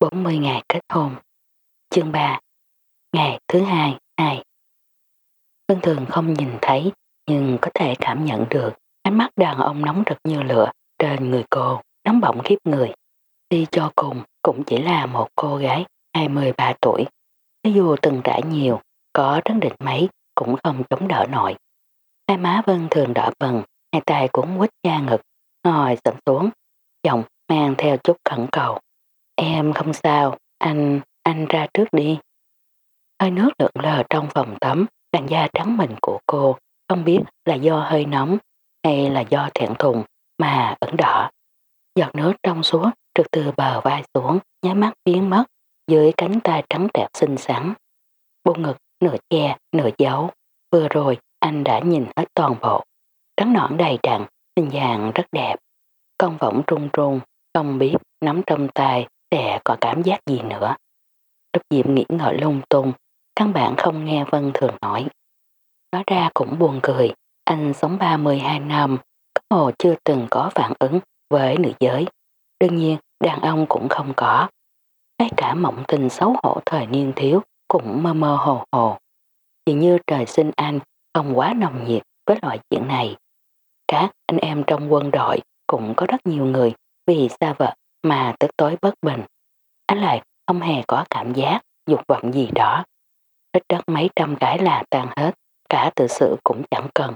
40 ngày kết hôn. Chương 3 Ngày thứ hai, hai Vân Thường không nhìn thấy nhưng có thể cảm nhận được ánh mắt đàn ông nóng rực như lửa trên người cô, nóng bỏng khiếp người. Đi cho cùng cũng chỉ là một cô gái 23 tuổi. thế dù từng trải nhiều, có trấn định mấy cũng không chống đỡ nổi. Hai má Vân Thường đỏ bần, hai tay cũng quýt da ngực, ngồi sẵn xuống, giọng mang theo chút khẩn cầu. Em không sao, anh, anh ra trước đi. Hơi nước lượn lờ trong phòng tắm, làn da trắng mịn của cô không biết là do hơi nóng hay là do thẹn thùng mà ẩn đỏ. Giọt nước trong suốt trượt từ bờ vai xuống, nháy mắt biến mất dưới cánh tay trắng đẹp xinh xắn. Bộ ngực nửa che, nửa giấu. Vừa rồi anh đã nhìn hết toàn bộ. Trắng nõn đầy đặn, hình dạng rất đẹp. Con võng trung trung, không biết nắm trong tay sẽ có cảm giác gì nữa. Lúc Diệm nghĩ ngợi lung tung, căn bản không nghe Vân Thường nói. Nói ra cũng buồn cười, anh sống 32 năm, có hồ chưa từng có phản ứng với nữ giới. Đương nhiên, đàn ông cũng không có. Ngay cả mộng tình xấu hổ thời niên thiếu cũng mơ mơ hồ hồ. Chỉ như trời sinh anh không quá nồng nhiệt với loại chuyện này. Các anh em trong quân đội cũng có rất nhiều người vì xa vợ mà tức tối bất bình. Anh lại không hề có cảm giác dục vọng gì đó. Ít đất mấy trăm cái là tan hết, cả tự sự cũng chẳng cần.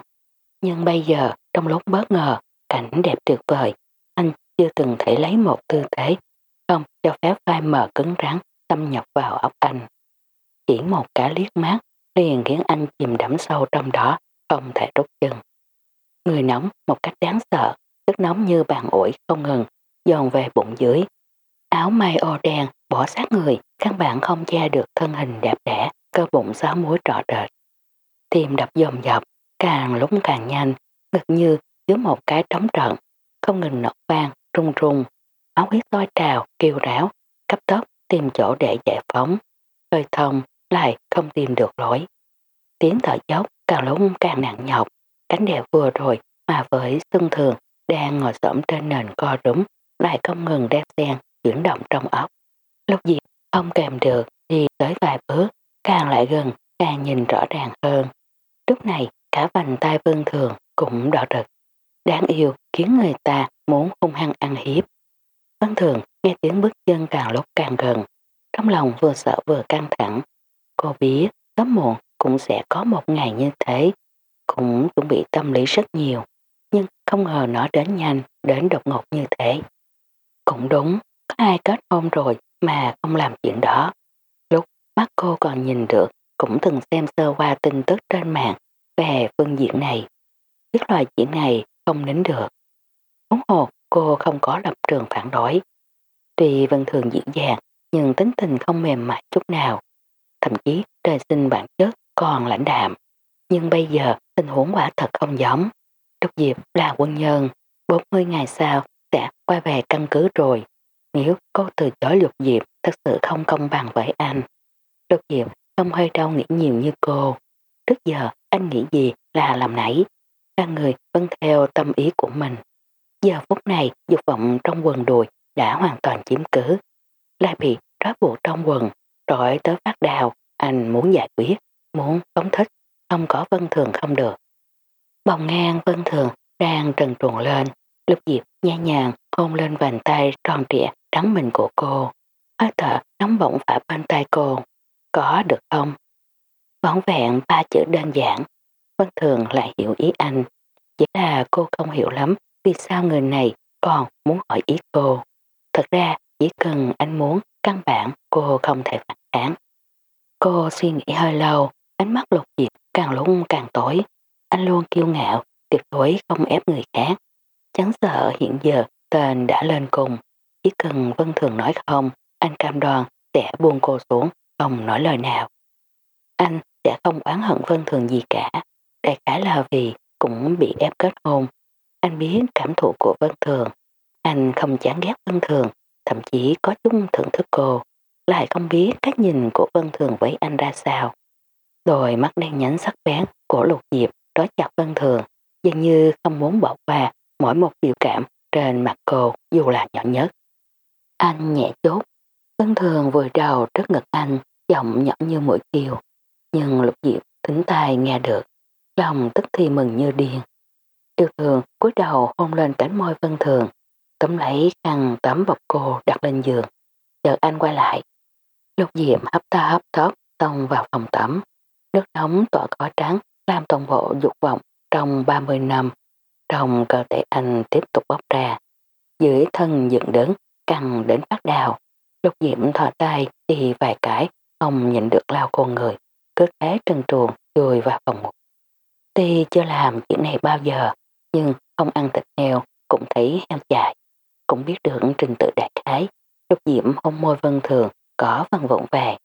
Nhưng bây giờ, trong lúc bất ngờ, cảnh đẹp tuyệt vời, anh chưa từng thể lấy một tư thế, không cho phép vai mờ cứng rắn xâm nhập vào óc anh. Chỉ một cái liếc mắt liền khiến anh chìm đắm sâu trong đó, không thể rút chân. Người nóng một cách đáng sợ, tức nóng như bàn ủi không ngừng, dồn về bụng dưới. Áo may ô đen bỏ sát người, căn bản không che được thân hình đẹp đẽ, cơ bụng sáu múi trọ trệt. Tim đập dồn dập, càng lúc càng nhanh, ngực như dưới một cái trống trận, không ngừng nổ vang, rung rung. Máu huyết sôi trào, kêu ráo, cấp tốc tìm chỗ để giải phóng. Hơi thông lại không tìm được lối. Tiếng thở dốc càng lúc càng nặng nhọc, cánh đẹp vừa rồi mà với xuân thường đang ngồi xổm trên nền co rúm lại không ngừng đan xen chuyển động trong óc. Lúc gì không kèm được thì tới vài bước càng lại gần càng nhìn rõ ràng hơn. Lúc này cả vành tay vân thường cũng đỏ rực. Đáng yêu khiến người ta muốn hung hăng ăn hiếp. Vân thường nghe tiếng bước chân càng lúc càng gần. Trong lòng vừa sợ vừa căng thẳng. Cô biết sớm muộn cũng sẽ có một ngày như thế. Cũng chuẩn bị tâm lý rất nhiều. Nhưng không ngờ nó đến nhanh, đến đột ngột như thế. Cũng đúng, có ai kết hôn rồi mà không làm chuyện đó. Lúc mắt cô còn nhìn được, cũng từng xem sơ qua tin tức trên mạng về phương diện này. Biết loại chuyện này không nín được. Huống hồ cô không có lập trường phản đối. Tuy vân thường diễn dàng, nhưng tính tình không mềm mại chút nào. Thậm chí trời sinh bản chất còn lãnh đạm. Nhưng bây giờ tình huống quả thật không giống. Đốc Diệp là quân nhân, 40 ngày sau sẽ quay về căn cứ rồi. Nếu cô từ chối lục diệp thật sự không công bằng với anh. Lục diệp không hơi đau nghĩ nhiều như cô. Trước giờ anh nghĩ gì là làm nấy. Ba người vẫn theo tâm ý của mình. Giờ phút này dục vọng trong quần đùi đã hoàn toàn chiếm cứ. Lại bị trói buộc trong quần, rồi tới phát đào, anh muốn giải quyết, muốn phóng thích, không có vân thường không được. Bồng ngang vân thường đang trần truồng lên, lục diệp nhẹ nhàng hôn lên vành tay tròn trịa trắng mình của cô. Hơi thở nóng bỏng phải bên tay cô. Có được không? Võng vẹn ba chữ đơn giản. Vân Thường lại hiểu ý anh. Chỉ là cô không hiểu lắm vì sao người này còn muốn hỏi ý cô. Thật ra chỉ cần anh muốn căn bản cô không thể phản kháng. Cô suy nghĩ hơi lâu, ánh mắt lục diệp càng lúc càng tối. Anh luôn kiêu ngạo, tuyệt đối không ép người khác. Chẳng sợ hiện giờ tên đã lên cùng. Chỉ cần Vân Thường nói không, anh cam đoan sẽ buông cô xuống, không nói lời nào. Anh sẽ không oán hận Vân Thường gì cả. Đại khái là vì cũng bị ép kết hôn. Anh biết cảm thụ của Vân Thường. Anh không chán ghét Vân Thường, thậm chí có chút thưởng thức cô. Lại không biết cách nhìn của Vân Thường với anh ra sao. Đôi mắt đen nhánh sắc bén của lục diệp đó chặt Vân Thường, dường như không muốn bỏ qua mỗi một biểu cảm trên mặt cô dù là nhỏ nhất. Anh nhẹ chốt, Vân Thường vừa đầu trước ngực anh, giọng nhỏ như mũi kiều. Nhưng lục diệp thính tai nghe được, lòng tức thì mừng như điên. Yêu thường cúi đầu hôn lên cánh môi Vân Thường, tấm lấy khăn tắm bọc cô đặt lên giường. Chờ anh quay lại. Lục diệp hấp ta hấp tóc, tông vào phòng tắm. Nước nóng tỏa khói trắng làm toàn bộ dục vọng trong 30 năm. Trong cơ thể anh tiếp tục bóc ra. Dưới thân dựng đứng, căng đến phát đào. Lục diễm thò tay đi vài cái, không nhìn được lao con người. Cứ thế trần truồng chui vào phòng ngủ. Tuy chưa làm chuyện này bao giờ, nhưng không ăn thịt heo cũng thấy heo chạy. Cũng biết được trình tự đại khái. Lục diễm hôn môi vân thường có văn vụn về.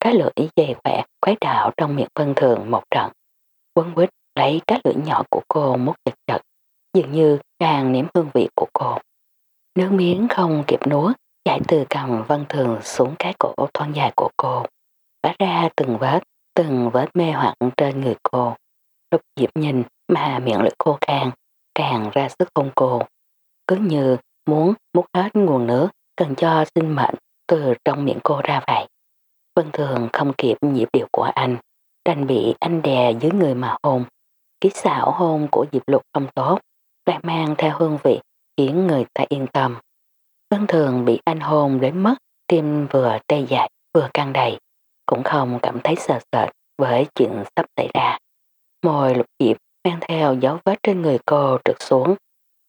Cái lưỡi dày khỏe khoái đạo trong miệng vân thường một trận. Quân quýt lấy cái lưỡi nhỏ của cô mút chật chật, dường như đang nếm hương vị của cô. Nước miếng không kịp nuốt, chảy từ cầm vân thường xuống cái cổ thon dài của cô, bá ra từng vết, từng vết mê hoặc trên người cô. Lúc Diệp nhìn mà miệng lưỡi khô khan, càng ra sức hôn cô. Cứ như muốn mút hết nguồn nước cần cho sinh mệnh từ trong miệng cô ra vậy. Vân Thường không kịp nhịp điệu của anh, đành bị anh đè dưới người mà hôn. Ký xảo hôn của Diệp Lục không tốt, lại mang theo hương vị khiến người ta yên tâm. Vân Thường bị anh hôn đến mất, tim vừa tê dại vừa căng đầy, cũng không cảm thấy sợ sệt với chuyện sắp xảy ra. Môi lục diệp mang theo dấu vết trên người cô trượt xuống,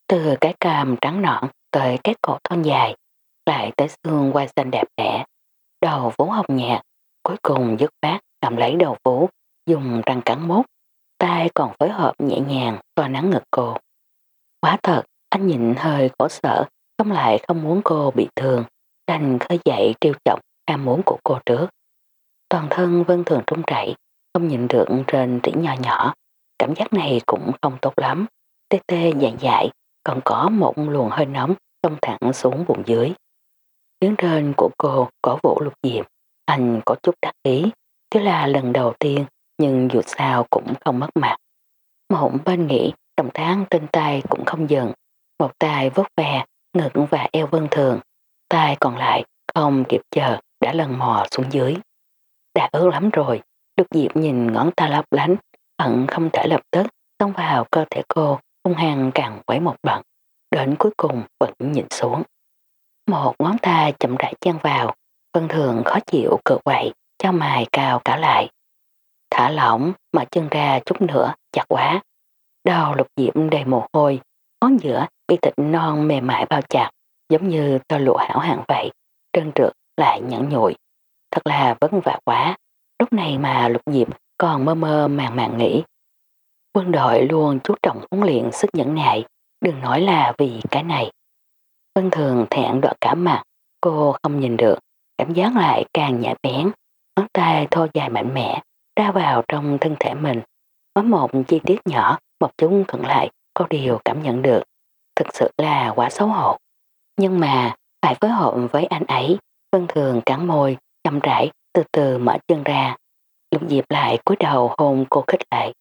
từ cái cam trắng nõn tới cái cổ thon dài, lại tới xương quai xanh đẹp đẽ, đầu vú hồng nhạt, cuối cùng dứt bát cầm lấy đầu vú, dùng răng cắn mốt, tay còn phối hợp nhẹ nhàng xoa nắng ngực cô. Quá thật, anh nhịn hơi khổ sở, không lại không muốn cô bị thương, đành khơi dậy trêu chọc ham muốn của cô trước. Toàn thân vân thường trung chảy, không nhìn được trên trĩ nhỏ nhỏ, cảm giác này cũng không tốt lắm, tê tê dại dại, còn có một luồng hơi nóng xông thẳng xuống bụng dưới. Tiếng trên của cô có vũ lục diệp, anh có chút đắc ý, thế là lần đầu tiên, nhưng dù sao cũng không mất mặt. Mộng bên nghĩ động tác trên tay cũng không dừng, một tay vốt ve, ngực và eo vân thường, tay còn lại không kịp chờ đã lần mò xuống dưới. Đã ớt lắm rồi, lục diệp nhìn ngón tay lấp lánh, hận không thể lập tức xông vào cơ thể cô, hung hăng càng quấy một bận, đến cuối cùng vẫn nhìn xuống. Một ngón tay chậm rãi chen vào, vân thường khó chịu cự quậy, cho mài cao cả lại. Thả lỏng, mở chân ra chút nữa, chặt quá. Đầu lục diễm đầy mồ hôi, ngón giữa bị thịt non mềm mại bao chặt, giống như tơ lụa hảo hạng vậy, trơn trượt lại nhẫn nhụi. Thật là vất vả quá, lúc này mà lục diệp còn mơ mơ màng màng nghĩ. Quân đội luôn chú trọng huấn luyện sức nhẫn nại, đừng nói là vì cái này. Vân thường thẹn đỏ cả mặt, cô không nhìn được, cảm giác lại càng nhạy bén, ngón tay thô dài mạnh mẽ, ra vào trong thân thể mình. Có một chi tiết nhỏ, một chút thuận lại, có điều cảm nhận được. Thực sự là quá xấu hổ. Nhưng mà, phải phối hợp với anh ấy, Vân thường cắn môi, chậm rãi, từ từ mở chân ra. Lục Diệp lại cúi đầu hôn cô khích lại.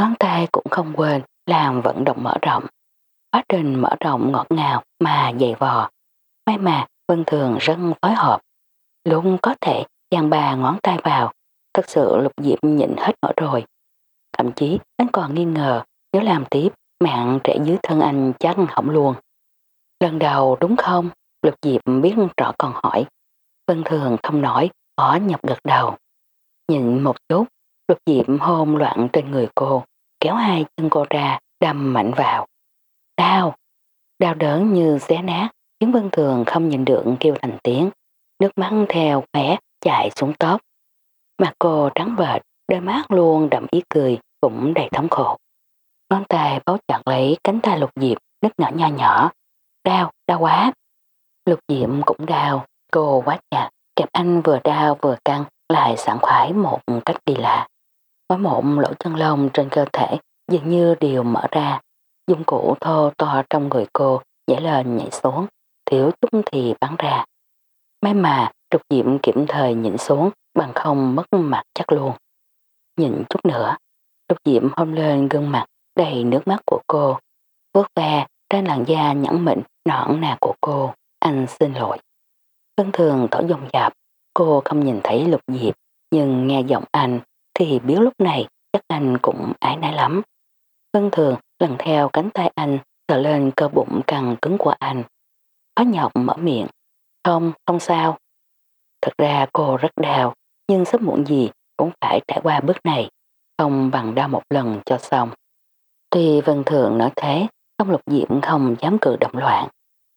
Ngón tay cũng không quên làm vận động mở rộng. Quá trình mở rộng ngọt ngào mà dày vò. May mà Vân Thường rất phối hợp. Luôn có thể dàn bà ngón tay vào. Thật sự Lục Diệp nhịn hết nổi rồi. Thậm chí anh còn nghi ngờ nếu làm tiếp mạng trẻ dưới thân anh chắc hỏng luôn. Lần đầu đúng không? Lục Diệp biết rõ còn hỏi. Vân Thường không nói, ó nhập gật đầu. Nhìn một chút, Lục Diệp hôn loạn trên người cô, kéo hai chân cô ra, đâm mạnh vào. Đau! Đau đớn như xé nát, khiến Vân Thường không nhìn được kêu thành tiếng. Nước mắt theo khẽ chạy xuống tóc. Mặt cô trắng bệch đôi mắt luôn đậm ý cười, cũng đầy thống khổ. Ngón tay bấu chặt lấy cánh tay lục diệp, nứt nở nho nhỏ. Đau, đau quá. Lục diệm cũng đau, cô quá chặt, kẹp anh vừa đau vừa căng, lại sẵn khoái một cách kỳ lạ. Mỗi một lỗ chân lông trên cơ thể dường như đều mở ra, dung cụ thô to trong người cô nhảy lên nhảy xuống, thiếu chút thì bắn ra. May mà trục diệm kiểm thời nhịn xuống bằng không mất mặt chắc luôn. Nhìn chút nữa, trục diệm hôn lên gương mặt đầy nước mắt của cô, vuốt ve trên làn da nhẵn mịn nõn nà của cô, anh xin lỗi. Vân thường thở dồn dạp, cô không nhìn thấy lục diệp, nhưng nghe giọng anh thì biết lúc này chắc anh cũng ái nái lắm. Vân thường lần theo cánh tay anh sờ lên cơ bụng căng cứng của anh. Có nhọc mở miệng. Không, không sao. Thật ra cô rất đau, nhưng sớm muộn gì cũng phải trải qua bước này, không bằng đau một lần cho xong. Tuy Vân Thượng nói thế, Tông Lục Diệm không dám cử động loạn,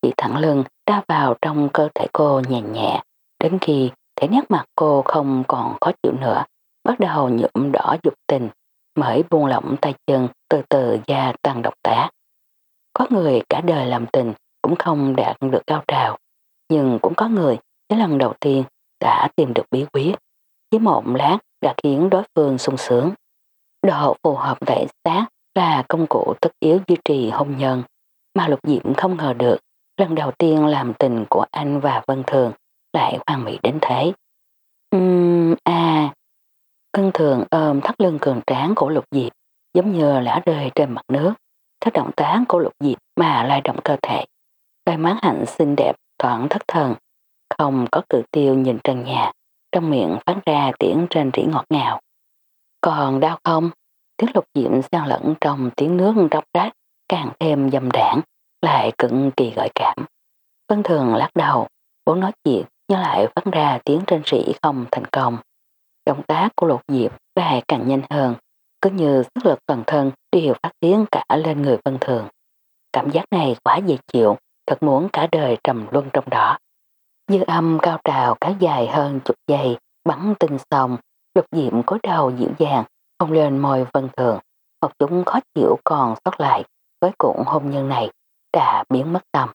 chỉ thẳng lưng đa vào trong cơ thể cô nhẹ nhẹ, đến khi thấy nét mặt cô không còn khó chịu nữa, bắt đầu nhuộm đỏ dục tình, mới buông lỏng tay chân từ từ gia tăng độc tá. Có người cả đời làm tình cũng không đạt được cao trào, nhưng cũng có người cái lần đầu tiên đã tìm được bí quyết, chỉ một lát đã khiến đối phương sung sướng. Độ phù hợp thể xác là công cụ tất yếu duy trì hôn nhân, mà Lục Diệm không ngờ được lần đầu tiên làm tình của anh và Vân Thường lại hoàn mỹ đến thế. Uhm, à, Vân Thường ôm thắt lưng cường tráng của Lục Diệp giống như lã rơi trên mặt nước. Các động tác của Lục Diệp mà lai động cơ thể. Đôi má hạnh xinh đẹp thoảng thất thần, không có cử tiêu nhìn trần nhà, trong miệng phát ra tiếng trên rỉ ngọt ngào. Còn đau không? Tiếng lục diệm xen lẫn trong tiếng nước róc rách, càng thêm dâm đảng, lại cực kỳ gợi cảm. Vân thường lắc đầu, vốn nói chuyện nhưng lại phát ra tiếng trên sĩ không thành công. Động tác của lục diệp lại càng nhanh hơn, cứ như sức lực toàn thân đều phát tiến cả lên người vân thường. Cảm giác này quá dễ chịu, thật muốn cả đời trầm luân trong đó. Như âm cao trào kéo dài hơn chục giây, bắn tinh xong, lục diệm cúi đầu dịu dàng, không lên môi vân thường. Một chúng khó chịu còn sót lại với cuộn hôn nhân này đã biến mất tâm.